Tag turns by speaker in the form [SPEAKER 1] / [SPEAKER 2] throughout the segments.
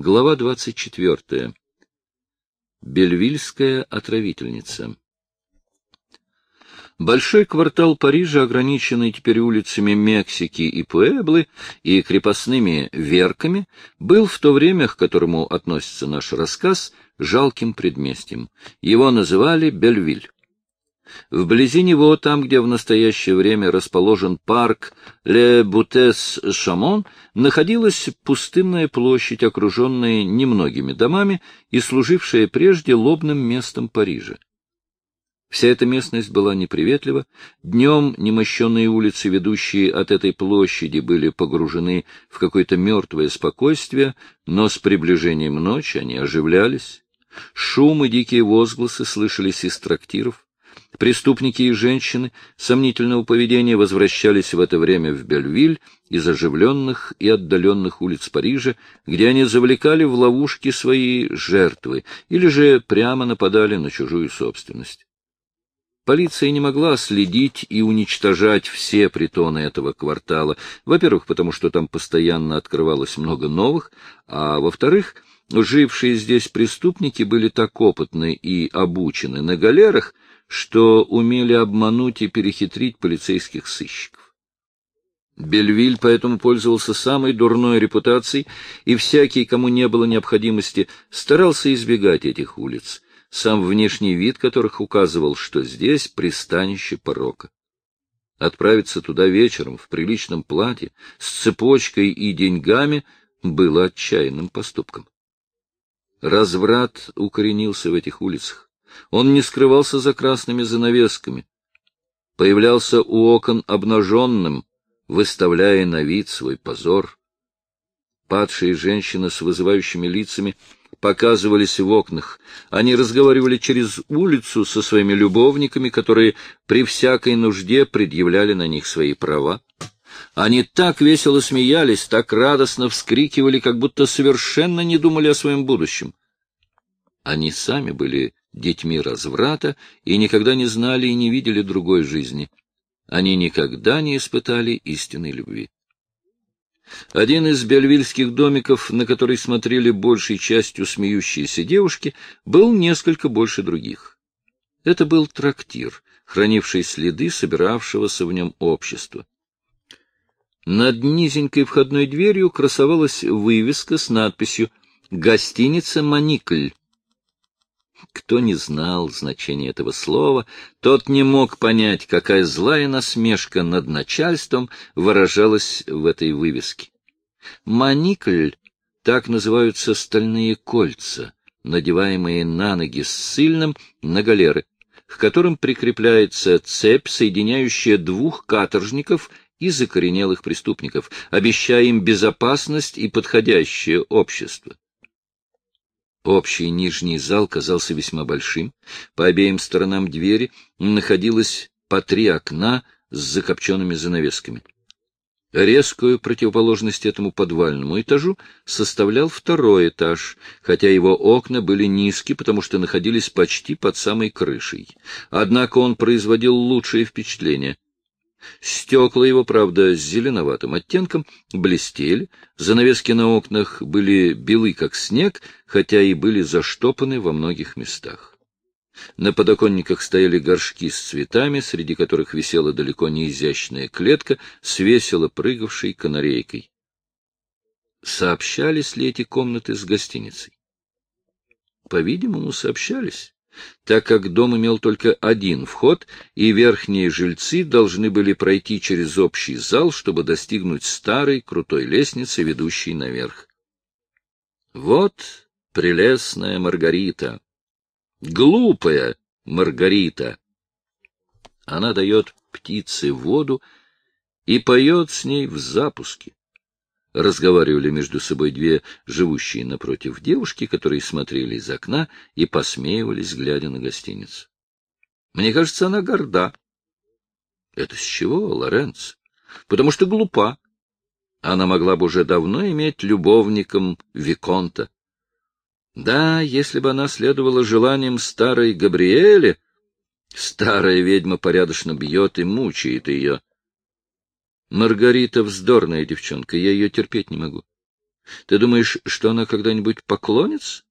[SPEAKER 1] Глава 24. Бельвильская отравительница. Большой квартал Парижа, ограниченный теперь улицами Мексики и Пуэблы и крепостными верками, был в то время, к которому относится наш рассказ, жалким предместьем. Его называли Бельвиль. Вблизи него, там, где в настоящее время расположен парк Ле Бутес-Шамон, находилась пустынная площадь, окруженная немногими домами и служившая прежде лобным местом Парижа. Вся эта местность была неприветлива. Днем немощенные улицы, ведущие от этой площади, были погружены в какое-то мертвое спокойствие, но с приближением ночи они оживлялись. Шум и дикие возгласы слышались из трактиров. Преступники и женщины сомнительного поведения возвращались в это время в Бельвиль из оживленных и отдаленных улиц Парижа, где они завлекали в ловушки свои жертвы или же прямо нападали на чужую собственность. Полиция не могла следить и уничтожать все притоны этого квартала, во-первых, потому что там постоянно открывалось много новых, а во-вторых, жившие здесь преступники были так опытны и обучены на галерах, что умели обмануть и перехитрить полицейских сыщиков. Бельвиль поэтому пользовался самой дурной репутацией, и всякий, кому не было необходимости, старался избегать этих улиц, сам внешний вид которых указывал, что здесь пристанище порока. Отправиться туда вечером в приличном платье, с цепочкой и деньгами было отчаянным поступком. Разврат укоренился в этих улицах. Он не скрывался за красными занавесками. Появлялся у окон обнаженным, выставляя на вид свой позор. Падшие женщины с вызывающими лицами показывались в окнах. Они разговаривали через улицу со своими любовниками, которые при всякой нужде предъявляли на них свои права. Они так весело смеялись, так радостно вскрикивали, как будто совершенно не думали о своем будущем. Они сами были детьми разврата и никогда не знали и не видели другой жизни. Они никогда не испытали истинной любви. Один из бельвильских домиков, на который смотрели большей частью смеющиеся девушки, был несколько больше других. Это был трактир, хранивший следы собиравшегося в нем общества. Над низенькой входной дверью красовалась вывеска с надписью «Гостиница Маникль». Кто не знал значения этого слова, тот не мог понять, какая злая насмешка над начальством выражалась в этой вывеске. Маникль — так называются стальные кольца, надеваемые на ноги ссыльным на галеры, к которым прикрепляется цепь, соединяющая двух каторжников и закоренелых преступников, обещая им безопасность и подходящее общество. Общий нижний зал казался весьма большим. По обеим сторонам двери находилось по три окна с закопченными занавесками. Резкую противоположность этому подвальному этажу составлял второй этаж, хотя его окна были низкие, потому что находились почти под самой крышей. Однако он производил лучшее впечатление. Стекла его, правда, с зеленоватым оттенком, блестели, занавески на окнах были белы, как снег, хотя и были заштопаны во многих местах. На подоконниках стояли горшки с цветами, среди которых висела далеко не изящная клетка с весело прыгавшей канарейкой. Сообщались ли эти комнаты с гостиницей? По-видимому, сообщались так как дом имел только один вход, и верхние жильцы должны были пройти через общий зал, чтобы достигнуть старой крутой лестницы, ведущей наверх. Вот прелестная Маргарита, глупая Маргарита. Она дает птице воду и поет с ней в запуске разговаривали между собой две живущие напротив девушки, которые смотрели из окна и посмеивались, глядя на гостиницу. Мне кажется, она горда. Это с чего, Лоренц? Потому что глупа. Она могла бы уже давно иметь любовником Виконта. Да, если бы она следовала желаниям старой Габриэле, старая ведьма порядочно бьет и мучает ее. Маргарита вздорная девчонка, я ее терпеть не могу. Ты думаешь, что она когда-нибудь поклонится?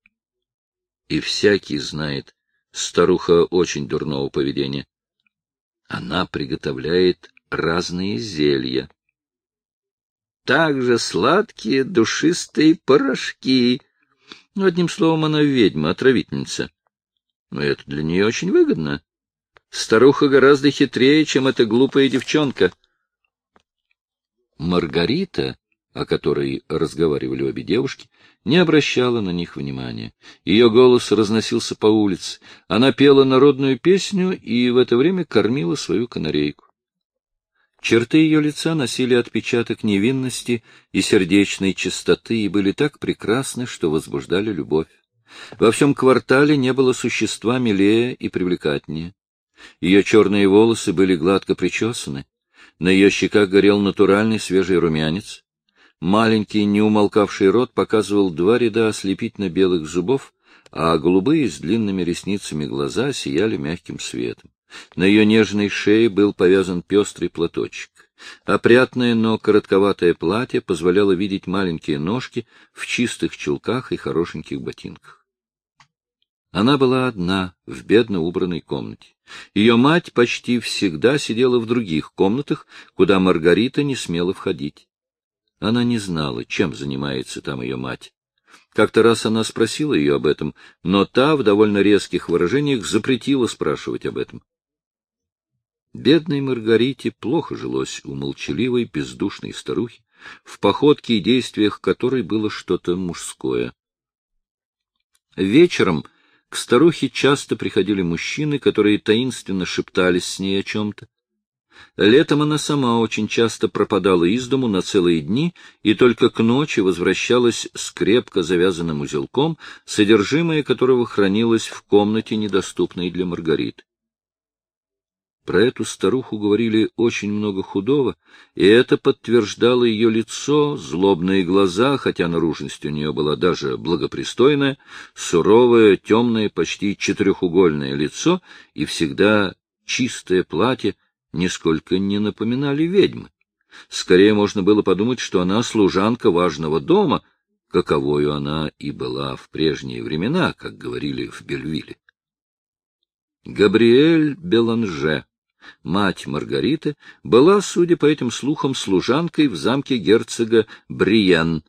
[SPEAKER 1] И всякий знает, старуха очень дурного поведения. Она приготовляет разные зелья. Также сладкие душистые порошки. Ну, одним словом, она ведьма, отравительница. Но это для нее очень выгодно. Старуха гораздо хитрее, чем эта глупая девчонка. Маргарита, о которой разговаривали обе девушки, не обращала на них внимания. Ее голос разносился по улице. Она пела народную песню и в это время кормила свою канарейку. Черты ее лица носили отпечаток невинности и сердечной чистоты и были так прекрасны, что возбуждали любовь. Во всем квартале не было существа милее и привлекательнее. Ее черные волосы были гладко причесаны, на ее щеках горел натуральный свежий румянец. Маленький, неумолкавший рот показывал два ряда ослепительно белых зубов, а голубые с длинными ресницами глаза сияли мягким светом. На ее нежной шее был повязан пестрый платочек. Опрятное, но коротковатое платье позволяло видеть маленькие ножки в чистых чулках и хорошеньких ботинках. Она была одна в бедно убранной комнате. Ее мать почти всегда сидела в других комнатах, куда Маргарита не смела входить. Она не знала, чем занимается там ее мать. Как-то раз она спросила ее об этом, но та в довольно резких выражениях запретила спрашивать об этом. Бедной Маргарите плохо жилось у молчаливой, бездушной старухи, в походке и действиях которой было что-то мужское. Вечером к старухе часто приходили мужчины, которые таинственно шептались с ней о чем-то. Летом она сама очень часто пропадала из дому на целые дни и только к ночи возвращалась с крепко завязанным узелком, содержимое которого хранилось в комнате, недоступной для Маргариты. Про эту старуху говорили очень много худого, и это подтверждало ее лицо, злобные глаза, хотя наружность у нее была даже благопристойная, суровое, темное, почти четырехугольное лицо и всегда чистое платье нисколько не напоминали ведьмы. Скорее можно было подумать, что она служанка важного дома, каковою она и была в прежние времена, как говорили в Бельвилле. Габриэль Беланже мать Маргариты, была, судя по этим слухам, служанкой в замке герцога Бриен,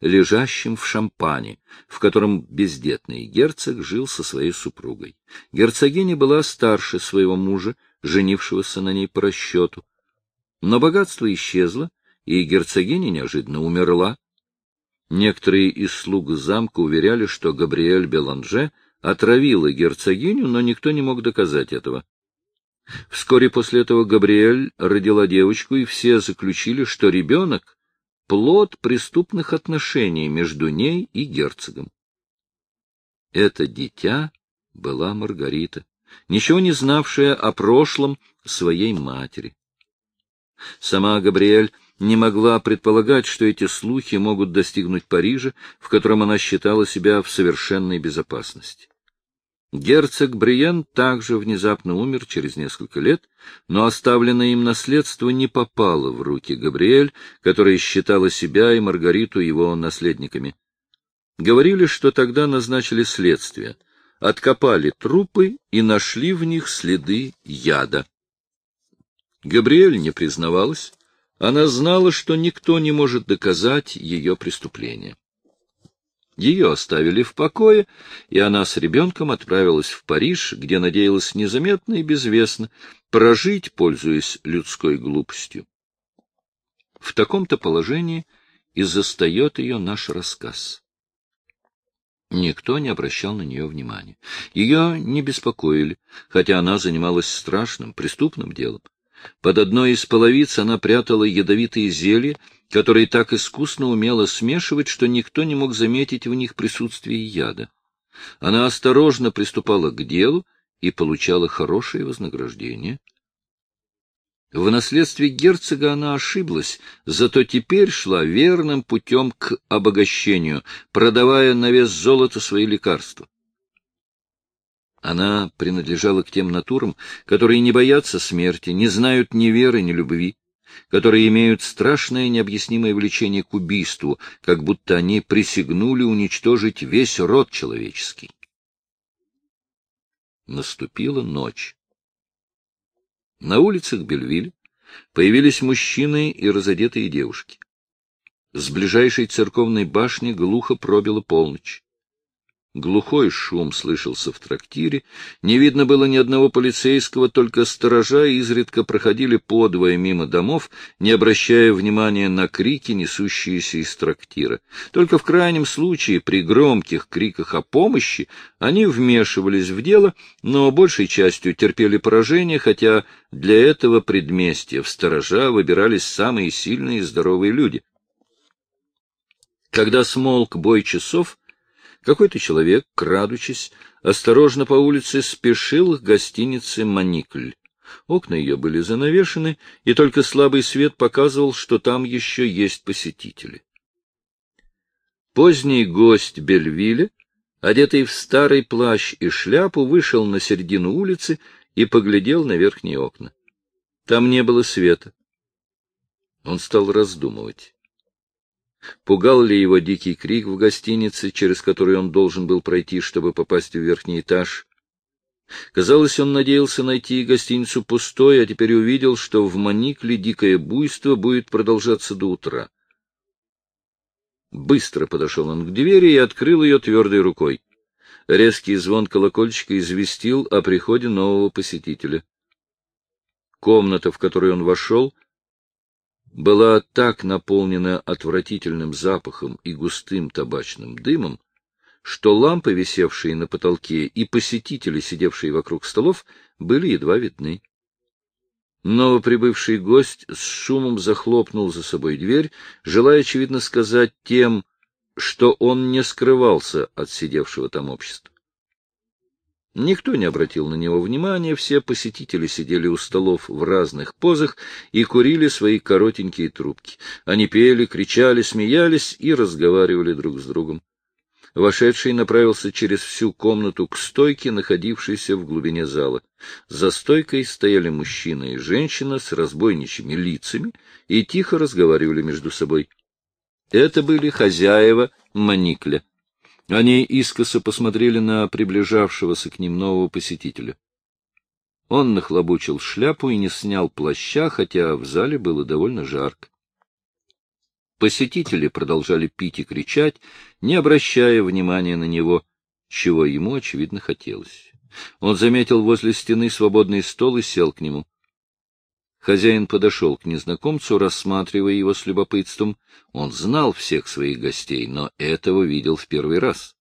[SPEAKER 1] лежащем в Шампане, в котором бездетный герцог жил со своей супругой. Герцогиня была старше своего мужа, женившегося на ней по расчету. Но богатство исчезло, и герцогиня неожиданно умерла. Некоторые из слуг замка уверяли, что Габриэль Беланже отравила герцогиню, но никто не мог доказать этого. Вскоре после этого Габриэль родила девочку, и все заключили, что ребенок — плод преступных отношений между ней и герцогом. Это дитя была Маргарита, ничего не знавшая о прошлом своей матери. Сама Габриэль не могла предполагать, что эти слухи могут достигнуть Парижа, в котором она считала себя в совершенной безопасности. Герцог Бриен также внезапно умер через несколько лет, но оставленное им наследство не попало в руки Габриэль, которая считала себя и Маргариту его наследниками. Говорили, что тогда назначили следствие, откопали трупы и нашли в них следы яда. Габриэль не признавалась, она знала, что никто не может доказать ее преступление. Ее оставили в покое, и она с ребенком отправилась в Париж, где надеялась незаметно и безвестно прожить, пользуясь людской глупостью. В таком-то положении и застает ее наш рассказ. Никто не обращал на нее внимания. Ее не беспокоили, хотя она занималась страшным, преступным делом. Под одной из половиц она прятала ядовитые зелья, которые так искусно умела смешивать, что никто не мог заметить в них присутствие яда. Она осторожно приступала к делу и получала хорошее вознаграждение. В наследстве герцога она ошиблась, зато теперь шла верным путем к обогащению, продавая на вес золота свои лекарства. Она принадлежала к тем натурам, которые не боятся смерти, не знают ни веры, ни любви. которые имеют страшное необъяснимое влечение к убийству, как будто они присягнули уничтожить весь род человеческий. Наступила ночь. На улицах Бельвиль появились мужчины и разодетые девушки. С ближайшей церковной башни глухо пробила полночь. Глухой шум слышался в трактире, не видно было ни одного полицейского, только сторожа изредка проходили подвое мимо домов, не обращая внимания на крики, несущиеся из трактира. Только в крайнем случае, при громких криках о помощи, они вмешивались в дело, но большей частью терпели поражение, хотя для этого предместья в сторожа выбирались самые сильные и здоровые люди. Когда смолк бой часов, какой-то человек, крадучись, осторожно по улице спешил к гостинице «Маникль». Окна ее были занавешены, и только слабый свет показывал, что там еще есть посетители. Поздний гость Бельвиля, одетый в старый плащ и шляпу, вышел на середину улицы и поглядел на верхние окна. Там не было света. Он стал раздумывать. Пугал ли его дикий крик в гостинице, через который он должен был пройти, чтобы попасть в верхний этаж? Казалось, он надеялся найти гостиницу пустой, а теперь увидел, что в Маникле дикое буйство будет продолжаться до утра. Быстро подошел он к двери и открыл ее твердой рукой. Резкий звон колокольчика известил о приходе нового посетителя. Комната, в которую он вошел, была так наполнена отвратительным запахом и густым табачным дымом, что лампы, висевшие на потолке, и посетители, сидевшие вокруг столов, были едва видны. Новоприбывший гость с шумом захлопнул за собой дверь, желая, очевидно, сказать тем, что он не скрывался от сидевшего там общества. Никто не обратил на него внимания, все посетители сидели у столов в разных позах и курили свои коротенькие трубки. Они пели, кричали, смеялись и разговаривали друг с другом. Вошедший направился через всю комнату к стойке, находившейся в глубине зала. За стойкой стояли мужчина и женщина с разбойничьими лицами и тихо разговаривали между собой. Это были хозяева Маникля. Они искоса посмотрели на приближавшегося к ним нового посетителя. Он нахлобучил шляпу и не снял плаща, хотя в зале было довольно жарко. Посетители продолжали пить и кричать, не обращая внимания на него, чего ему, очевидно, хотелось. Он заметил возле стены свободный стол и сел к нему. Хозяин подошел к незнакомцу, рассматривая его с любопытством. Он знал всех своих гостей, но этого видел в первый раз.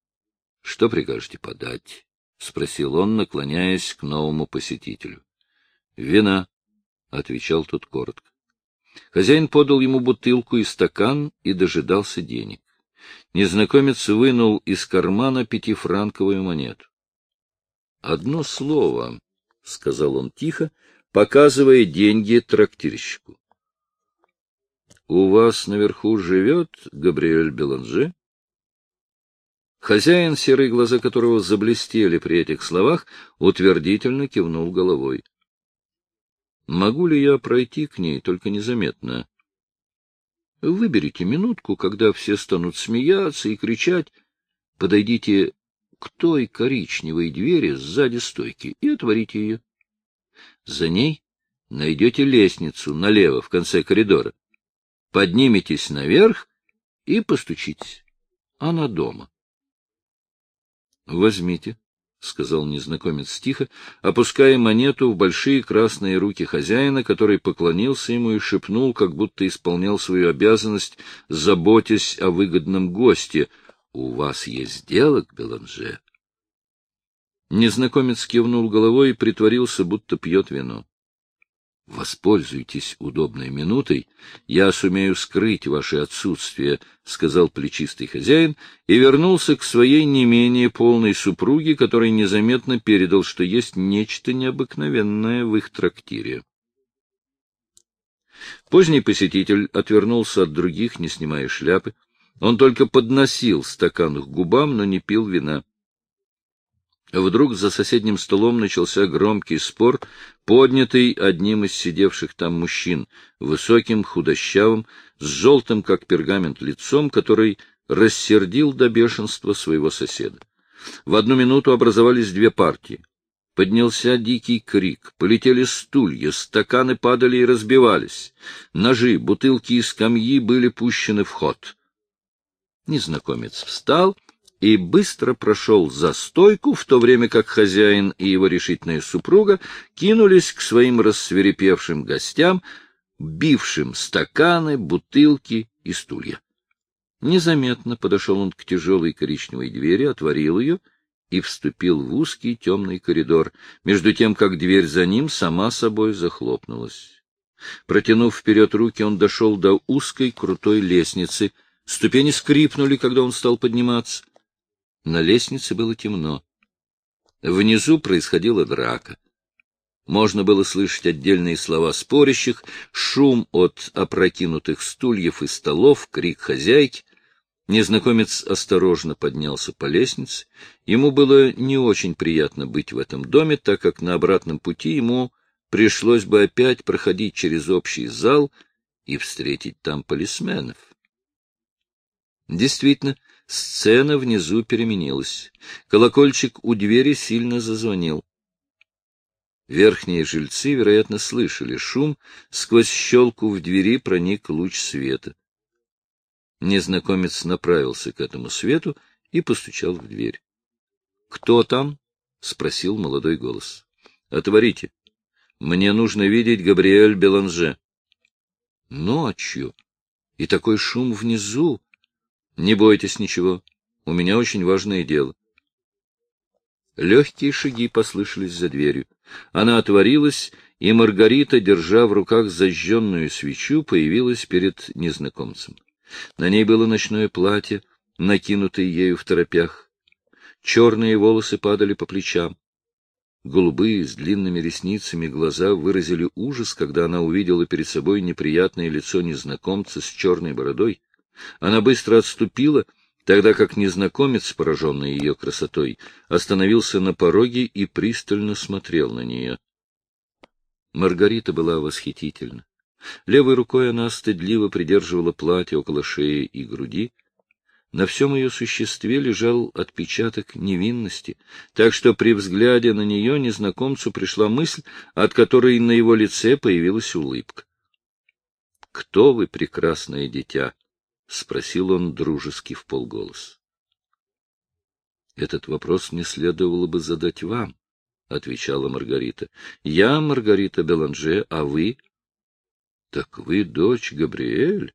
[SPEAKER 1] — Что прикажете подать? — спросил он, наклоняясь к новому посетителю. — Вина, — отвечал тот коротко. Хозяин подал ему бутылку и стакан и дожидался денег. Незнакомец вынул из кармана пятифранковую монету. — Одно слово, — сказал он тихо, — показывая деньги трактирщику. — У вас наверху живет Габриэль Беланже? Хозяин, серые глаза которого заблестели при этих словах, утвердительно кивнул головой. — Могу ли я пройти к ней, только незаметно? — Выберите минутку, когда все станут смеяться и кричать. Подойдите к той коричневой двери сзади стойки и отворите ее. За ней найдете лестницу налево, в конце коридора. Подниметесь наверх и постучитесь. Она дома. — Возьмите, — сказал незнакомец тихо, опуская монету в большие красные руки хозяина, который поклонился ему и шепнул, как будто исполнял свою обязанность, заботясь о выгодном госте. — У вас есть дело к Беланже? Незнакомец кивнул головой и притворился, будто пьет вино. — Воспользуйтесь удобной минутой, я сумею скрыть ваше отсутствие, — сказал плечистый хозяин и вернулся к своей не менее полной супруге, которой незаметно передал, что есть нечто необыкновенное в их трактире. Поздний посетитель отвернулся от других, не снимая шляпы. Он только подносил стакан к губам, но не пил вина. Вдруг за соседним столом начался громкий спор, поднятый одним из сидевших там мужчин, высоким, худощавым, с желтым, как пергамент, лицом, который рассердил до бешенства своего соседа. В одну минуту образовались две партии. Поднялся дикий крик, полетели стулья, стаканы падали и разбивались. Ножи, бутылки и скамьи были пущены в ход. Незнакомец встал и быстро прошел за стойку, в то время как хозяин и его решительная супруга кинулись к своим рассверепевшим гостям, бившим стаканы, бутылки и стулья. Незаметно подошел он к тяжелой коричневой двери, отворил ее — и вступил в узкий темный коридор, между тем, как дверь за ним сама собой захлопнулась. Протянув вперед руки, он дошел до узкой крутой лестницы. Ступени скрипнули, когда он стал подниматься. На лестнице было темно. Внизу происходила драка. Можно было слышать отдельные слова спорящих, шум от опрокинутых стульев и столов, крик хозяйки. Незнакомец осторожно поднялся по лестнице. Ему было не очень приятно быть в этом доме, так как на обратном пути ему пришлось бы опять проходить через общий зал и встретить там полисменов. Действительно, сцена внизу переменилась. Колокольчик у двери сильно зазвонил. Верхние жильцы, вероятно, слышали шум, сквозь щелку в двери проник луч света. Незнакомец направился к этому свету и постучал в дверь. — Кто там? — спросил молодой голос. — Отворите. Мне нужно видеть Габриэль Беланже. — Ночью. И такой шум внизу. Не бойтесь ничего. У меня очень важное дело. Легкие шаги послышались за дверью. Она отворилась, и Маргарита, держа в руках зажженную свечу, появилась перед незнакомцем. На ней было ночное платье, накинутое ею в торопях. Черные волосы падали по плечам. Голубые, с длинными ресницами глаза выразили ужас, когда она увидела перед собой неприятное лицо незнакомца с черной бородой. Она быстро отступила, тогда как незнакомец, пораженный ее красотой, остановился на пороге и пристально смотрел на нее. Маргарита была восхитительна. Левой рукой она стыдливо придерживала платье около шеи и груди. На всем ее существе лежал отпечаток невинности, так что при взгляде на нее незнакомцу пришла мысль, от которой на его лице появилась улыбка. — Кто вы, прекрасное дитя? — спросил он дружески в полголос. — Этот вопрос не следовало бы задать вам, — отвечала Маргарита. — Я Маргарита Беланже, а вы — Так вы дочь Габриэль?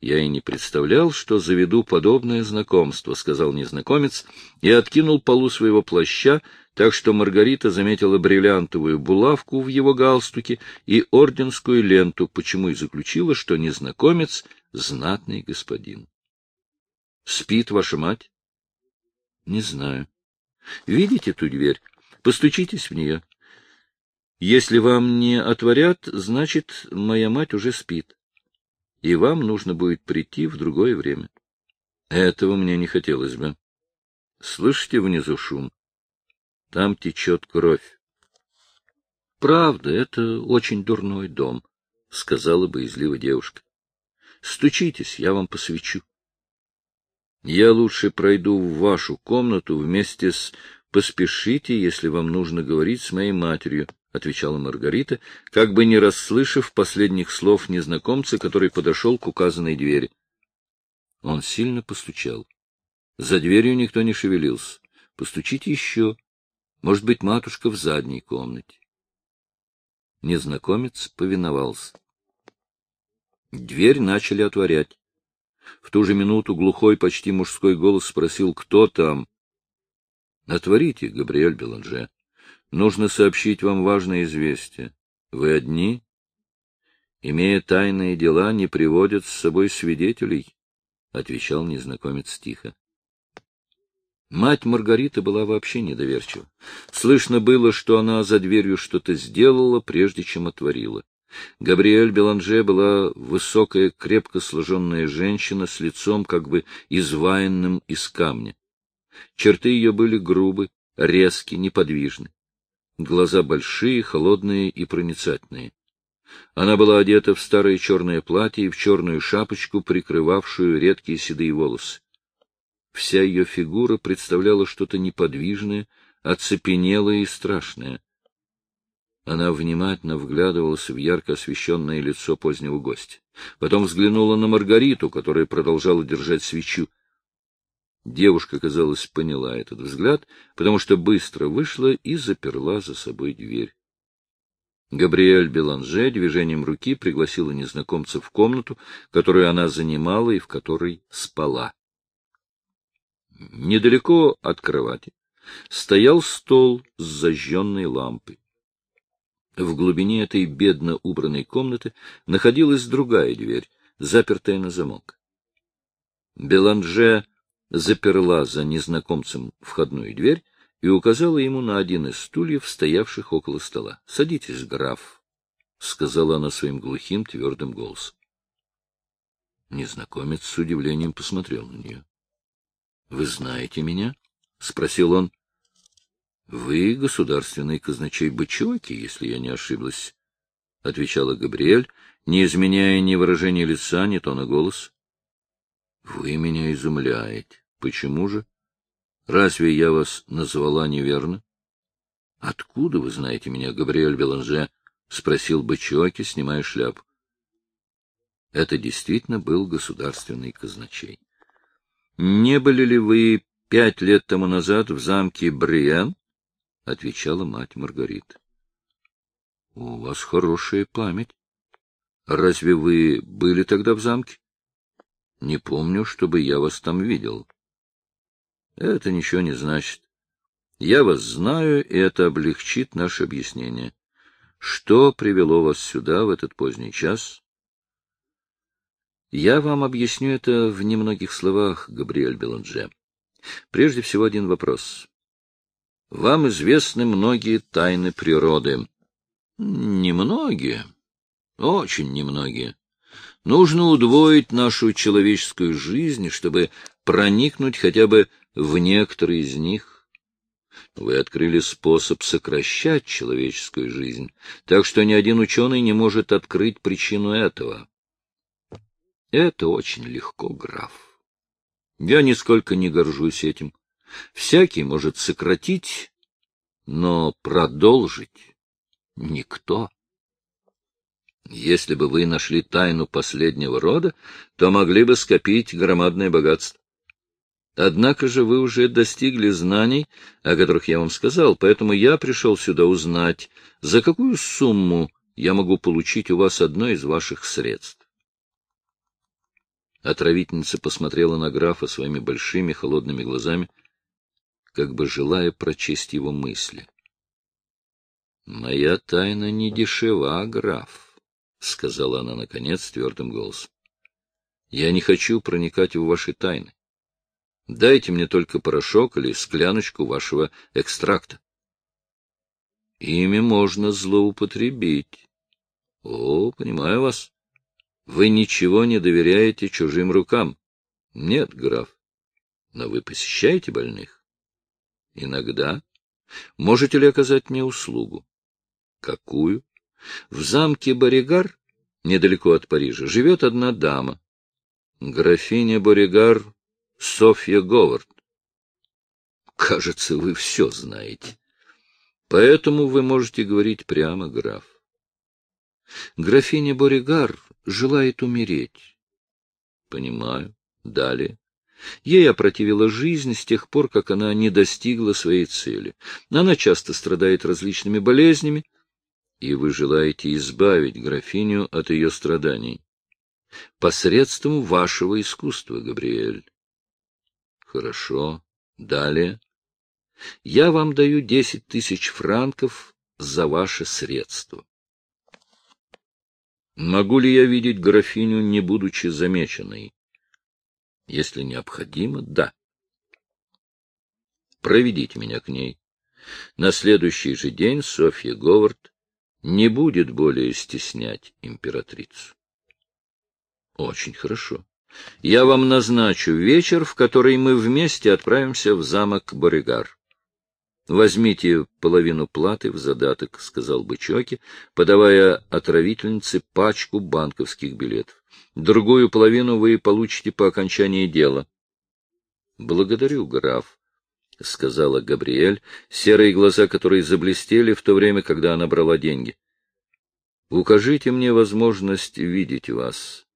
[SPEAKER 1] Я и не представлял, что заведу подобное знакомство, — сказал незнакомец и откинул полу своего плаща, так что Маргарита заметила бриллиантовую булавку в его галстуке и орденскую ленту, почему и заключила, что незнакомец — знатный господин. — Спит ваша мать? — Не знаю. — Видите ту дверь? Постучитесь в нее. Если вам не отворят, значит, моя мать уже спит, и вам нужно будет прийти в другое время. Этого мне не хотелось бы. Слышите внизу шум? Там течет кровь. — Правда, это очень дурной дом, — сказала боязливо девушка. — Стучитесь, я вам посвечу. Я лучше пройду в вашу комнату вместе с... Поспешите, если вам нужно говорить с моей матерью, отвечала Маргарита, как бы не расслышав последних слов незнакомца, который подошел к указанной двери. Он сильно постучал. За дверью никто не шевелился. Постучите еще. Может быть, матушка в задней комнате. Незнакомец повиновался. Дверь начали отворять. В ту же минуту глухой, почти мужской голос спросил, кто там. — Отворите, Габриэль Беланже. Нужно сообщить вам важное известие. Вы одни? Имея тайные дела, не приводят с собой свидетелей, — отвечал незнакомец тихо. Мать Маргариты была вообще недоверчива. Слышно было, что она за дверью что-то сделала, прежде чем отворила. Габриэль Беланже была высокая, крепко сложенная женщина с лицом как бы изваянным из камня. Черты ее были грубы, резкий, неподвижный. Глаза большие, холодные и проницательные. Она была одета в старое черное платье и в черную шапочку, прикрывавшую редкие седые волосы. Вся ее фигура представляла что-то неподвижное, оцепенелое и страшное. Она внимательно вглядывалась в ярко освещенное лицо позднего гостя. Потом взглянула на Маргариту, которая продолжала держать свечу. Девушка, казалось, поняла этот взгляд, потому что быстро вышла и заперла за собой дверь. Габриэль Беланже движением руки пригласила незнакомца в комнату, которую она занимала и в которой спала. Недалеко от кровати стоял стол с зажженной лампой. В глубине этой бедно убранной комнаты находилась другая дверь, запертая на замок. Беланже заперла за незнакомцем входную дверь и указала ему на один из стульев, стоявших около стола. — Садитесь, граф, — сказала она своим глухим, твердым голосом. Незнакомец с удивлением посмотрел на нее. — Вы знаете меня? — спросил он. — Вы государственный казначей Бычоки, если я не ошиблась, — отвечала Габриэль, не изменяя ни выражения лица, ни тона голоса. — Вы меня изумляете. Почему же? Разве я вас назвала неверно? — Откуда вы знаете меня, Габриэль Беланже? — спросил Бычоки, снимая шляпу. Это действительно был государственный казначей. — Не были ли вы пять лет тому назад в замке Бриен? — отвечала мать Маргарита. — У вас хорошая память. Разве вы были тогда в замке? — Не помню, чтобы я вас там видел. — Это ничего не значит. Я вас знаю, и это облегчит наше объяснение. Что привело вас сюда в этот поздний час? Я вам объясню это в немногих словах, Габриэль Беланже. Прежде всего один вопрос. Вам известны многие тайны природы. Немногие, очень немногие. Нужно удвоить нашу человеческую жизнь, чтобы проникнуть хотя бы в некоторые из них. Вы открыли способ сокращать человеческую жизнь, так что ни один ученый не может открыть причину этого. Это очень легко, граф. Я нисколько не горжусь этим. Всякий может сократить, но продолжить никто. Если бы вы нашли тайну последнего рода, то могли бы скопить громадное богатство. Однако же вы уже достигли знаний, о которых я вам сказал, поэтому я пришел сюда узнать, за какую сумму я могу получить у вас одно из ваших средств. Отравительница посмотрела на графа своими большими холодными глазами, как бы желая прочесть его мысли. — Моя тайна не дешева, граф, — сказала она, наконец, твердым голосом. — Я не хочу проникать в ваши тайны. Дайте мне только порошок или скляночку вашего экстракта. Ими можно злоупотребить. О, понимаю вас. Вы ничего не доверяете чужим рукам. Нет, граф. Но вы посещаете больных? Иногда. Можете ли оказать мне услугу? Какую? В замке Боригар, недалеко от Парижа, живет одна дама. Графиня Боригар Софья Говард. Кажется, вы все знаете. Поэтому вы можете говорить прямо, граф. Графиня Боригар желает умереть. Понимаю. Далее. Ей опротивила жизнь с тех пор, как она не достигла своей цели. Она часто страдает различными болезнями, и вы желаете избавить графиню от ее страданий. Посредством вашего искусства, Габриэль. Хорошо. Далее. Я вам даю десять тысяч франков за ваши средства. Могу ли я видеть графиню, не будучи замеченной? Если необходимо, да. Проведите меня к ней. На следующий же день Софья Говард не будет более стеснять императрицу. Очень хорошо. Я вам назначу вечер, в который мы вместе отправимся в замок Боригар. Возьмите половину платы в задаток, — сказал Бычоки, подавая отравительнице пачку банковских билетов. Другую половину вы получите по окончании дела. — Благодарю, граф, — сказала Габриэль, серые глаза которой заблестели в то время, когда она брала деньги. — Укажите мне возможность видеть вас.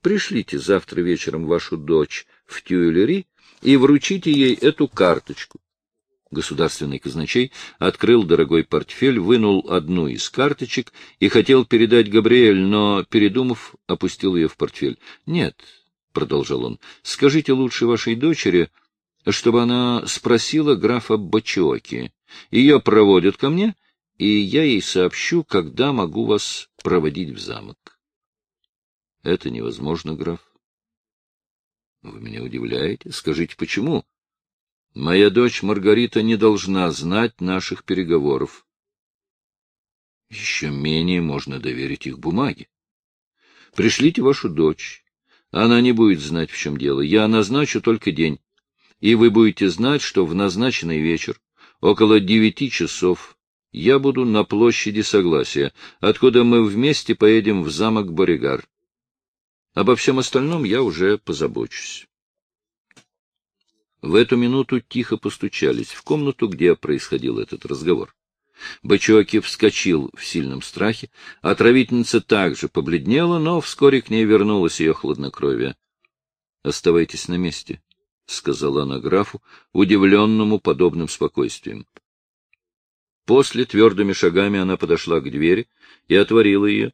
[SPEAKER 1] Пришлите завтра вечером вашу дочь в Тюэлери и вручите ей эту карточку. Государственный казначей открыл дорогой портфель, вынул одну из карточек и хотел передать Габриэль, но, передумав, опустил ее в портфель. — Нет, — продолжал он, — скажите лучше вашей дочери, чтобы она спросила графа Бачоки. Ее проводят ко мне, и я ей сообщу, когда могу вас проводить в замок. — Это невозможно, граф. — Вы меня удивляете. Скажите, почему? — Моя дочь Маргарита не должна знать наших переговоров. Еще менее можно доверить их бумаге. Пришлите вашу дочь. Она не будет знать, в чем дело. Я назначу только день. И вы будете знать, что в назначенный вечер, около девяти часов, я буду на площади Согласия, откуда мы вместе поедем в замок Боригар. Обо всем остальном я уже позабочусь. В эту минуту тихо постучались в комнату, где происходил этот разговор. Бычоки вскочил в сильном страхе, отравительница также побледнела, но вскоре к ней вернулось ее хладнокровие. — Оставайтесь на месте, — сказала она графу, удивленному подобным спокойствием. После твердыми шагами она подошла к двери и отворила ее.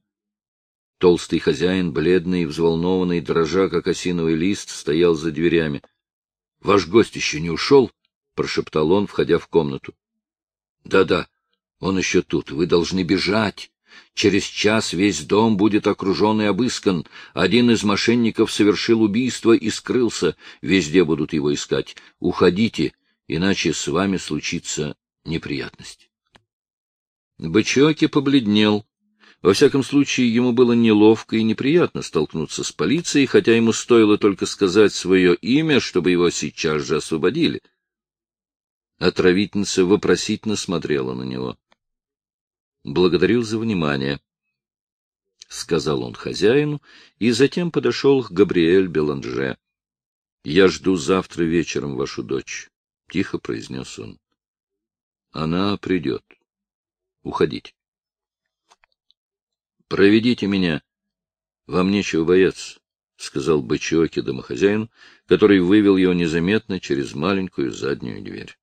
[SPEAKER 1] Толстый хозяин, бледный и взволнованный, дрожа, как осиновый лист, стоял за дверями —— Ваш гость еще не ушел? — прошептал он, входя в комнату. Да — Да-да, он еще тут. Вы должны бежать. Через час весь дом будет окружен и обыскан. Один из мошенников совершил убийство и скрылся. Везде будут его искать. Уходите, иначе с вами случится неприятность. Бычоки побледнел. Во всяком случае, ему было неловко и неприятно столкнуться с полицией, хотя ему стоило только сказать свое имя, чтобы его сейчас же освободили. Отравительница вопросительно смотрела на него. — Благодарю за внимание, — сказал он хозяину, и затем подошел к Габриэль Беланже. — Я жду завтра вечером вашу дочь, — тихо произнес он. — Она придет. Уходите. — Проведите меня. Вам нечего бояться, — сказал Бычоки домохозяин, который вывел его незаметно через маленькую заднюю дверь.